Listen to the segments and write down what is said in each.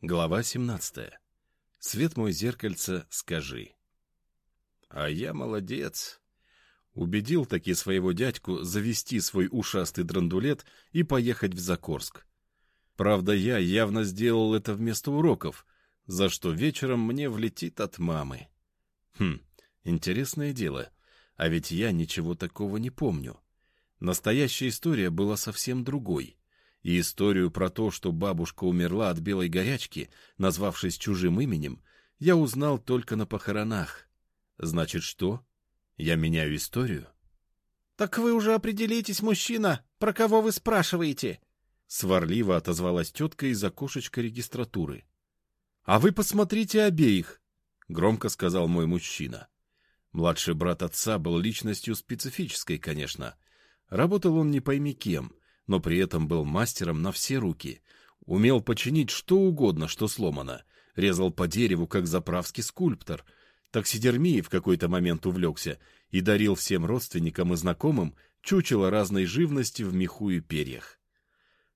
Глава 17. Свет мой зеркальце, скажи. А я молодец. Убедил таки своего дядьку завести свой ушастый драндулет и поехать в Закорск. Правда, я явно сделал это вместо уроков, за что вечером мне влетит от мамы. Хм, интересное дело. А ведь я ничего такого не помню. Настоящая история была совсем другой и историю про то, что бабушка умерла от белой горячки, назвавшись чужим именем, я узнал только на похоронах. Значит, что? Я меняю историю? — Так вы уже определитесь, мужчина, про кого вы спрашиваете? Сварливо отозвалась тетка из окошечка регистратуры. — А вы посмотрите обеих, — громко сказал мой мужчина. Младший брат отца был личностью специфической, конечно. Работал он не пойми кем, но при этом был мастером на все руки. Умел починить что угодно, что сломано. Резал по дереву, как заправский скульптор. Таксидермией в какой-то момент увлекся и дарил всем родственникам и знакомым чучело разной живности в меху и перьях.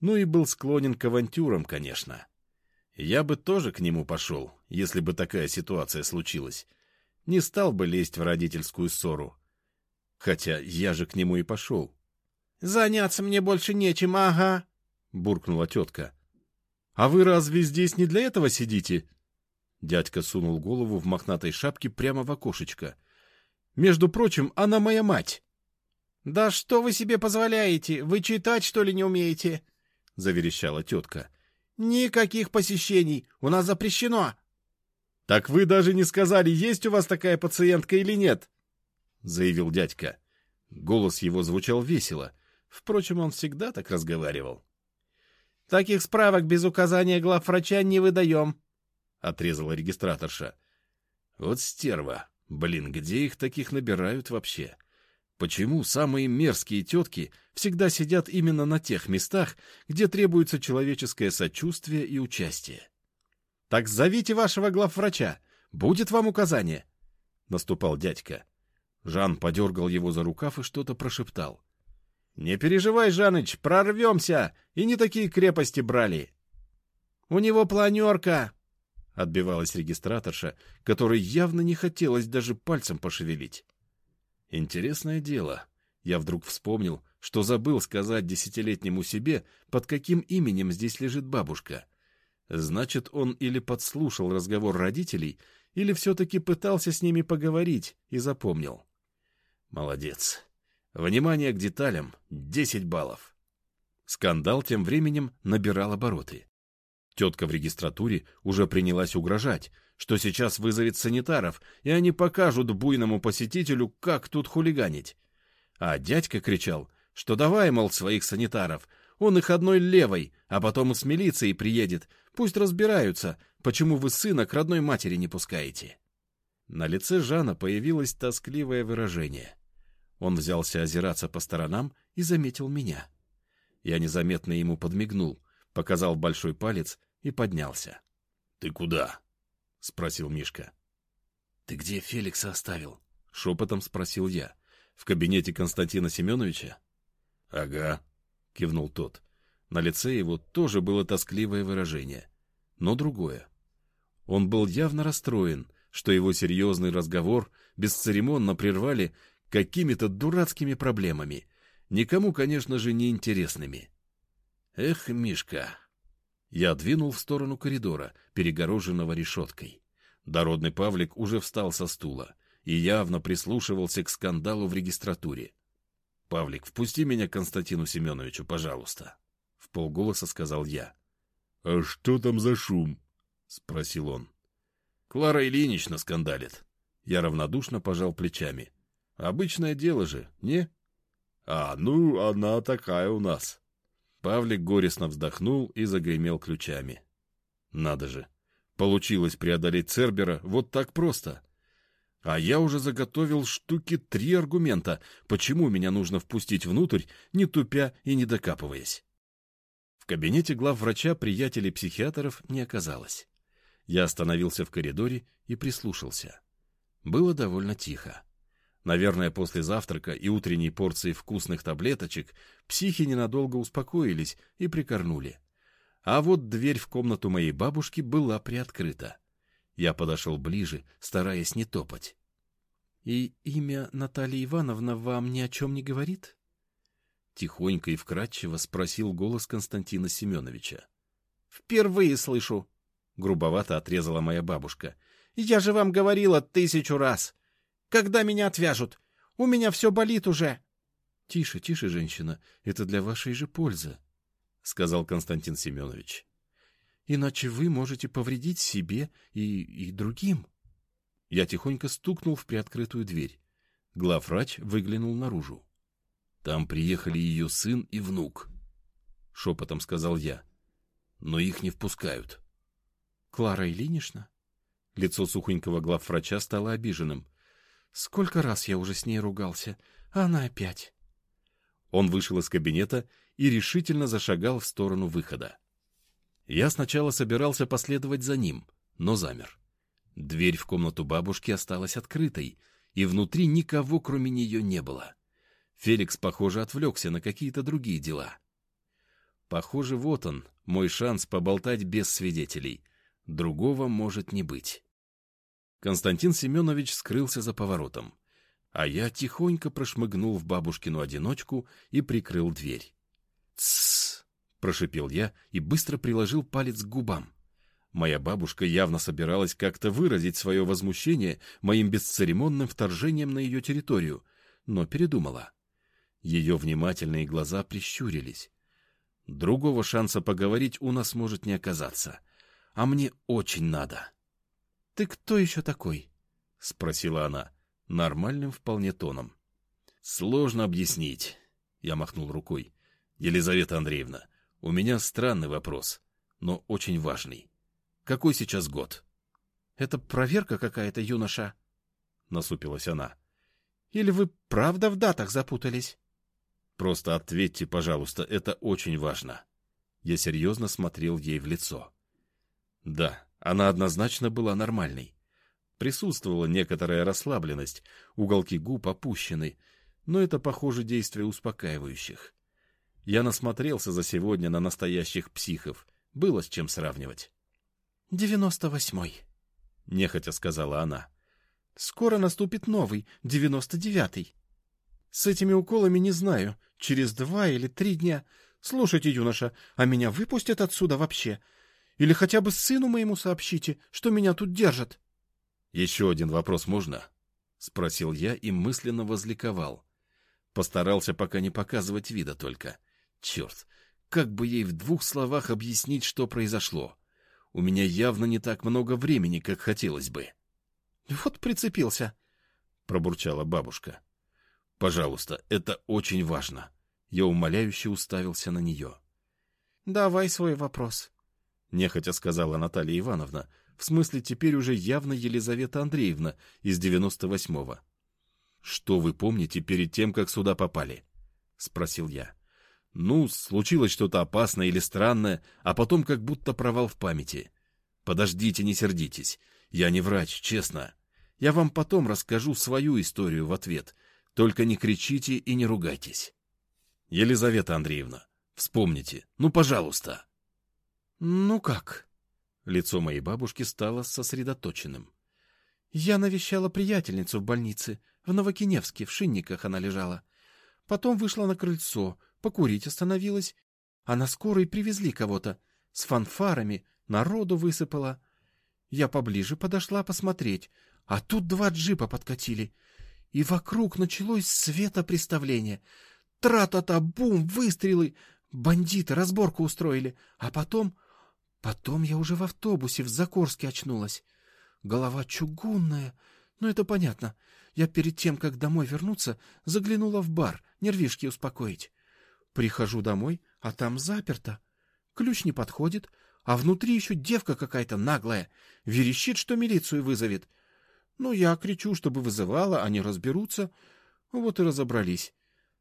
Ну и был склонен к авантюрам, конечно. Я бы тоже к нему пошел, если бы такая ситуация случилась. Не стал бы лезть в родительскую ссору. Хотя я же к нему и пошел. Заняться мне больше нечем, ага, — буркнула тетка. — А вы разве здесь не для этого сидите? Дядька сунул голову в мохнатой шапке прямо в окошечко. — Между прочим, она моя мать. — Да что вы себе позволяете? Вы читать, что ли, не умеете? — заверещала тетка. — Никаких посещений. У нас запрещено. — Так вы даже не сказали, есть у вас такая пациентка или нет? — заявил дядька. Голос его звучал весело — Впрочем, он всегда так разговаривал. — Таких справок без указания главврача не выдаем, — отрезала регистраторша. — Вот стерва. Блин, где их таких набирают вообще? Почему самые мерзкие тетки всегда сидят именно на тех местах, где требуется человеческое сочувствие и участие? — Так зовите вашего главврача. Будет вам указание. — наступал дядька. Жан подергал его за рукав и что-то прошептал. — «Не переживай, Жаныч, прорвемся, и не такие крепости брали». «У него планерка», — отбивалась регистраторша, которой явно не хотелось даже пальцем пошевелить. Интересное дело. Я вдруг вспомнил, что забыл сказать десятилетнему себе, под каким именем здесь лежит бабушка. Значит, он или подслушал разговор родителей, или все-таки пытался с ними поговорить и запомнил. Молодец. Внимание к деталям — 10 баллов. Скандал тем временем набирал обороты. Тетка в регистратуре уже принялась угрожать, что сейчас вызовет санитаров, и они покажут буйному посетителю, как тут хулиганить. А дядька кричал, что давай, мол, своих санитаров, он их одной левой, а потом с милицией приедет, пусть разбираются, почему вы сына к родной матери не пускаете. На лице Жана появилось тоскливое выражение — он взялся озираться по сторонам и заметил меня. Я незаметно ему подмигнул, показал большой палец и поднялся. — Ты куда? — спросил Мишка. — Ты где Феликса оставил? — шепотом спросил я. — В кабинете Константина Семеновича? — Ага, — кивнул тот. На лице его тоже было тоскливое выражение, но другое. Он был явно расстроен, что его серьезный разговор бесцеремонно прервали какими-то дурацкими проблемами, никому, конечно же, не интересными. Эх, Мишка! Я двинул в сторону коридора, перегороженного решеткой. Дородный Павлик уже встал со стула и явно прислушивался к скандалу в регистратуре. — Павлик, впусти меня к Константину Семеновичу, пожалуйста, — в полголоса сказал я. — А что там за шум? — спросил он. — Клара Ильинична скандалит. Я равнодушно пожал плечами. Обычное дело же, не? А, ну, она такая у нас. Павлик горестно вздохнул и загремел ключами. Надо же, получилось преодолеть Цербера вот так просто. А я уже заготовил штуки три аргумента, почему меня нужно впустить внутрь, не тупя и не докапываясь. В кабинете главврача приятелей психиатров не оказалось. Я остановился в коридоре и прислушался. Было довольно тихо. Наверное, после завтрака и утренней порции вкусных таблеточек психи ненадолго успокоились и прикорнули. А вот дверь в комнату моей бабушки была приоткрыта. Я подошел ближе, стараясь не топать. — И имя Наталья Ивановна вам ни о чем не говорит? Тихонько и вкратчиво спросил голос Константина Семеновича. — Впервые слышу, — грубовато отрезала моя бабушка. — Я же вам говорила тысячу раз. Когда меня отвяжут? У меня все болит уже. — Тише, тише, женщина, это для вашей же пользы, — сказал Константин Семенович. — Иначе вы можете повредить себе и, и другим. Я тихонько стукнул в приоткрытую дверь. Главврач выглянул наружу. Там приехали ее сын и внук, — шепотом сказал я. Но их не впускают. — Клара Ильинична? Лицо сухонького главврача стало обиженным. Сколько раз я уже с ней ругался, а она опять. Он вышел из кабинета и решительно зашагал в сторону выхода. Я сначала собирался последовать за ним, но замер. Дверь в комнату бабушки осталась открытой, и внутри никого, кроме нее, не было. Феликс, похоже, отвлекся на какие-то другие дела. Похоже, вот он, мой шанс поболтать без свидетелей. Другого может не быть. Константин Семенович скрылся за поворотом, а я тихонько прошмыгнул в бабушкину одиночку и прикрыл дверь. «Тссс!» — прошипел я и быстро приложил палец к губам. Моя бабушка явно собиралась как-то выразить свое возмущение моим бесцеремонным вторжением на ее территорию, но передумала. Ее внимательные глаза прищурились. Другого шанса поговорить у нас может не оказаться. А мне очень надо. — Ты кто еще такой? — спросила она, нормальным вполне тоном. — Сложно объяснить. Я махнул рукой. — Елизавета Андреевна, у меня странный вопрос, но очень важный. Какой сейчас год? — Это проверка какая-то, юноша? — насупилась она. — Или вы правда в датах запутались? Просто ответьте, пожалуйста, это очень важно. Я серьезно смотрел ей в лицо. Да, она однозначно была нормальной. Присутствовала некоторая расслабленность, уголки губ опущены, но это, похоже, действие успокаивающих. Я насмотрелся за сегодня на настоящих психов. Было с чем сравнивать. — Девяносто восьмой, — нехотя сказала она. — Скоро наступит новый, девяносто девятый. С этими уколами не знаю. Через два или три дня. Слушайте, юноша, а меня выпустят отсюда вообще? Или хотя бы сыну моему сообщите, что меня тут держат. — Еще один вопрос можно? — спросил я и мысленно возликовал. Постарался пока не показывать вида только. Черт, как бы ей в двух словах объяснить, что произошло? У меня явно не так много времени, как хотелось бы. — Вот прицепился, — пробурчала бабушка. Пожалуйста, это очень важно. Я умоляюще уставился на нее. — Давай свой вопрос, — нехотя сказала Наталья Ивановна, в смысле теперь уже явно Елизавета Андреевна из девяносто восьмого. — Что вы помните перед тем, как сюда попали? — спросил я. — Ну, случилось что-то опасное или странное, а потом как будто провал в памяти. Подождите, не сердитесь. Я не врач, честно. Я вам потом расскажу свою историю в ответ — только не кричите и не ругайтесь. Елизавета Андреевна, вспомните, ну, пожалуйста. Ну как? Лицо моей бабушки стало сосредоточенным. Я навещала приятельницу в больнице. В Новокиневске, в шинниках она лежала. Потом вышла на крыльцо, покурить остановилась. А на скорой привезли кого-то. С фанфарами, народу высыпала. Я поближе подошла посмотреть, а тут два джипа подкатили — и вокруг началось светопреставление. Тра-та-та, бум, выстрелы. Бандиты разборку устроили. А потом... Потом я уже в автобусе в Закорске очнулась. Голова чугунная. Ну, это понятно. Я перед тем, как домой вернуться, заглянула в бар, нервишки успокоить. Прихожу домой, а там заперто. Ключ не подходит, а внутри еще девка какая-то наглая. Верещит, что милицию вызовет. Ну, я кричу, чтобы вызывала, они разберутся. Вот и разобрались.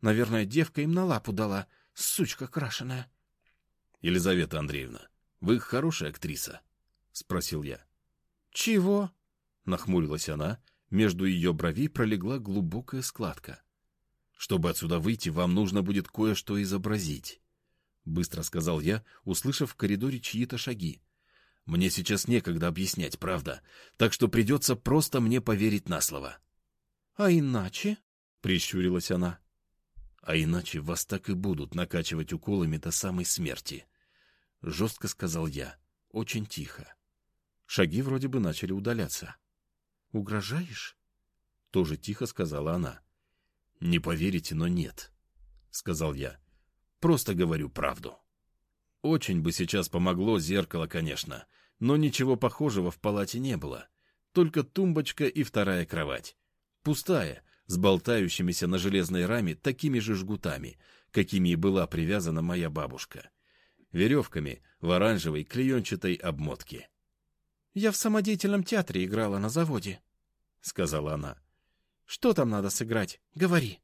Наверное, девка им на лапу дала, сучка крашеная. — Елизавета Андреевна, вы хорошая актриса? — спросил я. — Чего? — нахмурилась она. Между ее бровей пролегла глубокая складка. — Чтобы отсюда выйти, вам нужно будет кое-что изобразить. быстро сказал я, услышав в коридоре чьи-то шаги. Мне сейчас некогда объяснять, правда, так что придется просто мне поверить на слово. — А иначе? — прищурилась она. — А иначе вас так и будут накачивать уколами до самой смерти. Жестко сказал я, очень тихо. Шаги вроде бы начали удаляться. — Угрожаешь? — тоже тихо сказала она. — Не поверите, но нет, — сказал я. — Просто говорю правду. Очень бы сейчас помогло зеркало, конечно, но ничего похожего в палате не было. Только тумбочка и вторая кровать. Пустая, с болтающимися на железной раме такими же жгутами, какими и была привязана моя бабушка. Веревками в оранжевой клеенчатой обмотке. «Я в самодеятельном театре играла на заводе», — сказала она. «Что там надо сыграть? Говори».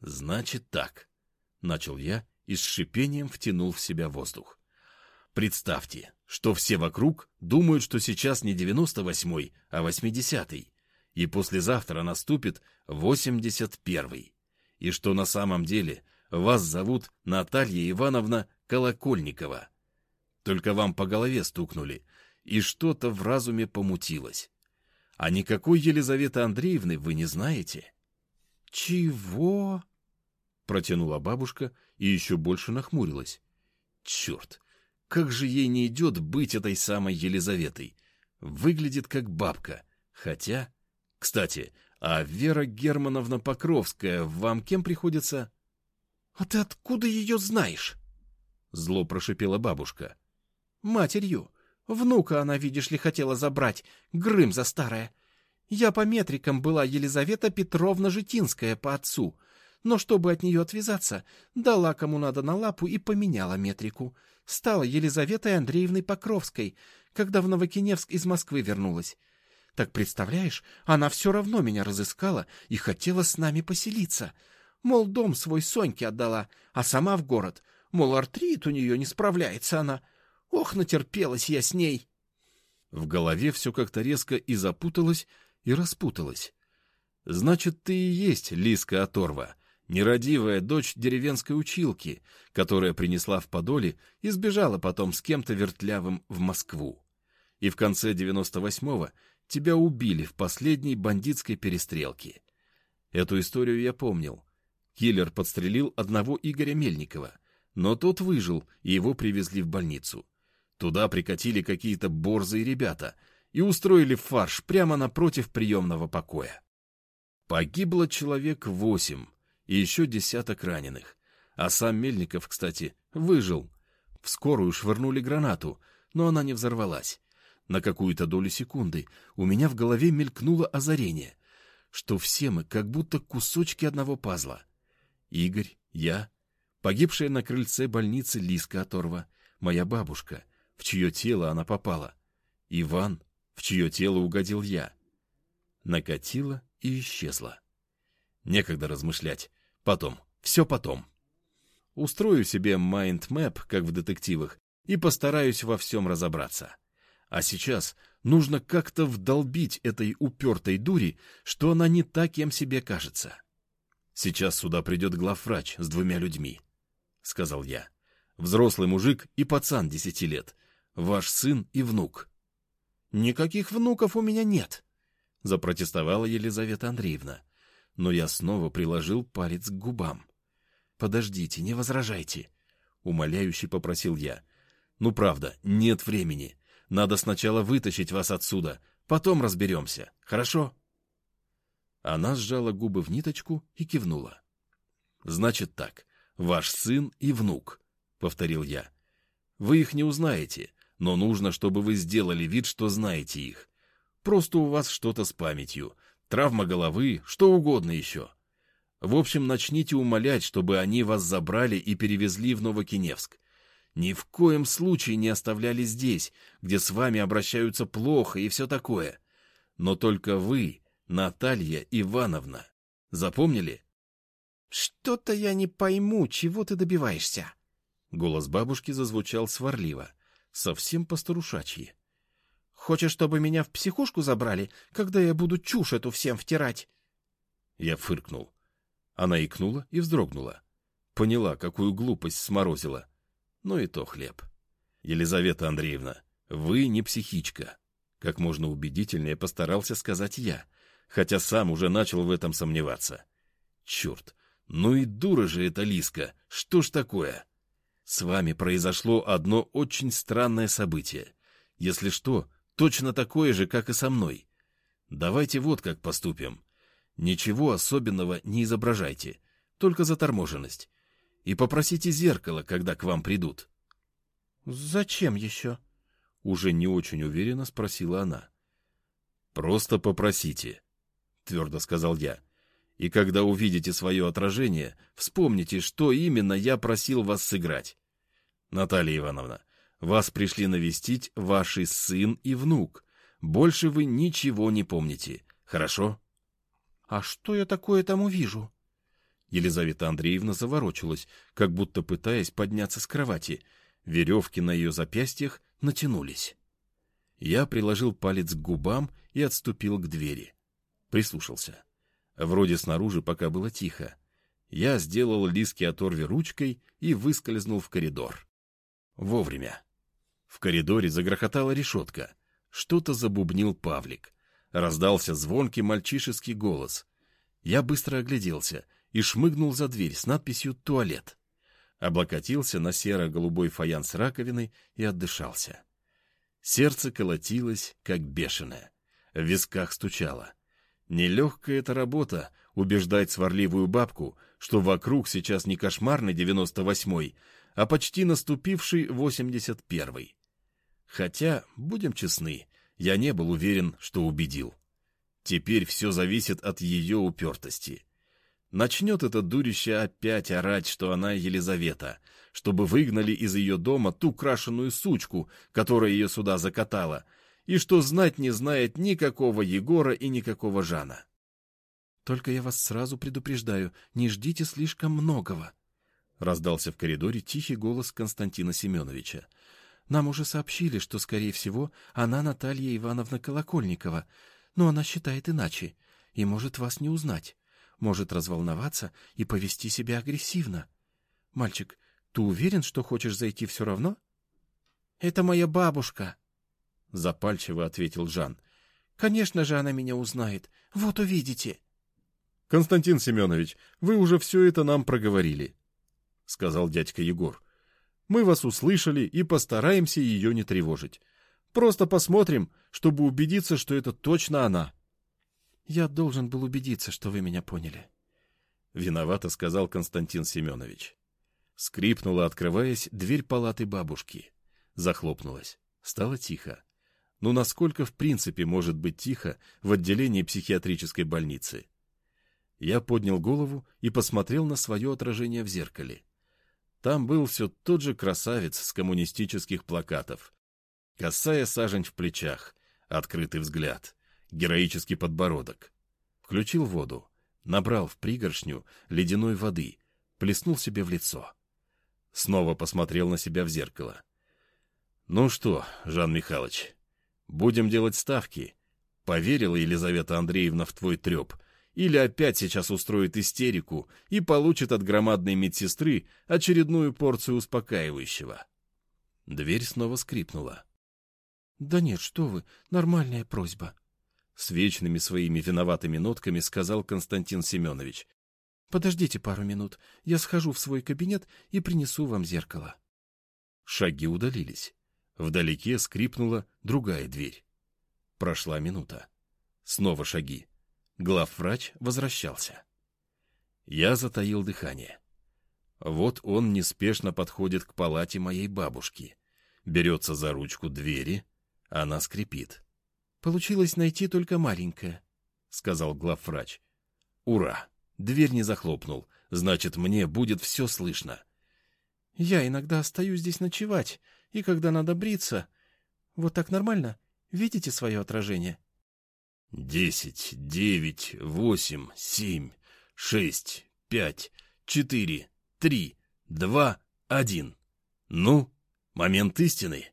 «Значит так», — начал я и с шипением втянул в себя воздух. Представьте, что все вокруг думают, что сейчас не 98-й, а 80-й, и послезавтра наступит 81-й, и что на самом деле вас зовут Наталья Ивановна Колокольникова. Только вам по голове стукнули, и что-то в разуме помутилось. А никакой Елизаветы Андреевны вы не знаете? — Чего? — протянула бабушка и еще больше нахмурилась. — Черт! Как же ей не идет быть этой самой Елизаветой? Выглядит как бабка. Хотя... Кстати, а Вера Германовна Покровская вам кем приходится? — А ты откуда ее знаешь? — зло прошипела бабушка. — Матерью. Внука она, видишь ли, хотела забрать. Грымза старая. Я по метрикам была Елизавета Петровна Житинская по отцу. Но чтобы от нее отвязаться, дала кому надо на лапу и поменяла метрику — стала Елизаветой Андреевной Покровской, когда в Новокиневск из Москвы вернулась. Так представляешь, она все равно меня разыскала и хотела с нами поселиться. Мол, дом свой Соньке отдала, а сама в город. Мол, артрит у нее не справляется она. Ох, натерпелась я с ней. В голове все как-то резко и запуталось, и распуталось. Значит, ты и есть Лиска Оторва, нерадивая дочь деревенской училки, которая принесла в Подоле и сбежала потом с кем-то вертлявым в Москву. И в конце 98-го тебя убили в последней бандитской перестрелке. Эту историю я помнил. Киллер подстрелил одного Игоря Мельникова, но тот выжил, и его привезли в больницу. Туда прикатили какие-то борзые ребята и устроили фарш прямо напротив приемного покоя. Погибло человек восемь, и еще десяток раненых. А сам Мельников, кстати, выжил. В скорую швырнули гранату, но она не взорвалась. На какую-то долю секунды у меня в голове мелькнуло озарение, что все мы как будто кусочки одного пазла. Игорь, я, погибшая на крыльце больницы Лиска Оторва, моя бабушка, в чье тело она попала, Иван, в чье тело угодил я. Накатила и исчезла. Некогда размышлять. Потом. Все потом. Устрою себе mind map, как в детективах, и постараюсь во всем разобраться. А сейчас нужно как-то вдолбить этой упертой дури, что она не та, кем себе кажется. Сейчас сюда придет главврач с двумя людьми, — сказал я. Взрослый мужик и пацан десяти лет. Ваш сын и внук. — Никаких внуков у меня нет, — запротестовала Елизавета Андреевна но я снова приложил палец к губам. «Подождите, не возражайте», — умоляюще попросил я. «Ну правда, нет времени. Надо сначала вытащить вас отсюда, потом разберемся, хорошо?» Она сжала губы в ниточку и кивнула. «Значит так, ваш сын и внук», — повторил я. «Вы их не узнаете, но нужно, чтобы вы сделали вид, что знаете их. Просто у вас что-то с памятью, травма головы, что угодно еще. В общем, начните умолять, чтобы они вас забрали и перевезли в Новокиневск. Ни в коем случае не оставляли здесь, где с вами обращаются плохо и все такое. Но только вы, Наталья Ивановна, запомнили? Что-то я не пойму, чего ты добиваешься. Голос бабушки зазвучал сварливо, совсем по-старушачьи. Хочешь, чтобы меня в психушку забрали, когда я буду чушь эту всем втирать?» Я фыркнул. Она икнула и вздрогнула. Поняла, какую глупость сморозила. но и то хлеб. Елизавета Андреевна, вы не психичка. Как можно убедительнее постарался сказать я, хотя сам уже начал в этом сомневаться. Черт, ну и дура же эта Лиска, что ж такое? С вами произошло одно очень странное событие. Если что, точно такое же, как и со мной. Давайте вот как поступим. Ничего особенного не изображайте, только заторможенность. И попросите зеркало, когда к вам придут. — Зачем еще? — уже не очень уверенно спросила она. — Просто попросите, — твердо сказал я. — И когда увидите свое отражение, вспомните, что именно я просил вас сыграть. Наталья Ивановна, вас пришли навестить ваши сын и внук. Больше вы ничего не помните, хорошо? — А что я такое там увижу? Елизавета Андреевна заворочилась, как будто пытаясь подняться с кровати. Веревки на ее запястьях натянулись. Я приложил палец к губам и отступил к двери. Прислушался. Вроде снаружи пока было тихо. Я сделал Лиске оторви ручкой и выскользнул в коридор. Вовремя. В коридоре загрохотала решетка. Что-то забубнил Павлик. Раздался звонкий мальчишеский голос. Я быстро огляделся и шмыгнул за дверь с надписью «Туалет». Облокотился на серо-голубой фаянс раковины и отдышался. Сердце колотилось, как бешеное. В висках стучало. Нелегкая эта работа — убеждать сварливую бабку, что вокруг сейчас не кошмарный девяносто восьмой, а почти наступивший восемьдесят первый. Хотя, будем честны, я не был уверен, что убедил. Теперь все зависит от ее упертости. Начнет это дурище опять орать, что она Елизавета, чтобы выгнали из ее дома ту крашеную сучку, которая ее сюда закатала, и что знать не знает никакого Егора и никакого Жана. «Только я вас сразу предупреждаю, не ждите слишком многого», — раздался в коридоре тихий голос Константина Семеновича. Нам уже сообщили, что, скорее всего, она Наталья Ивановна Колокольникова, но она считает иначе и может вас не узнать, может разволноваться и повести себя агрессивно. Мальчик, ты уверен, что хочешь зайти все равно? — Это моя бабушка, — запальчиво ответил Жан. — Конечно же она меня узнает. Вот увидите. — Константин Семенович, вы уже все это нам проговорили, — сказал дядька Егор. Мы вас услышали и постараемся ее не тревожить. Просто посмотрим, чтобы убедиться, что это точно она. — Я должен был убедиться, что вы меня поняли. — виновато сказал Константин Семенович. Скрипнула, открываясь, дверь палаты бабушки. Захлопнулась. Стало тихо. Ну, насколько в принципе может быть тихо в отделении психиатрической больницы? Я поднял голову и посмотрел на свое отражение в зеркале. Там был все тот же красавец с коммунистических плакатов. Косая сажень в плечах, открытый взгляд, героический подбородок. Включил воду, набрал в пригоршню ледяной воды, плеснул себе в лицо. Снова посмотрел на себя в зеркало. «Ну что, Жан Михайлович, будем делать ставки. Поверила Елизавета Андреевна в твой треп — или опять сейчас устроит истерику и получит от громадной медсестры очередную порцию успокаивающего. Дверь снова скрипнула. — Да нет, что вы, нормальная просьба. С вечными своими виноватыми нотками сказал Константин Семенович. — Подождите пару минут, я схожу в свой кабинет и принесу вам зеркало. Шаги удалились. Вдалеке скрипнула другая дверь. Прошла минута. Снова шаги. Главврач возвращался. Я затаил дыхание. Вот он неспешно подходит к палате моей бабушки. Берется за ручку двери, она скрипит. «Получилось найти только маленькое», — сказал главврач. «Ура! Дверь не захлопнул. Значит, мне будет все слышно». «Я иногда остаюсь здесь ночевать, и когда надо бриться... Вот так нормально? Видите свое отражение?» Десять, девять, восемь, семь, шесть, пять, четыре, три, два, один. Ну, момент истины.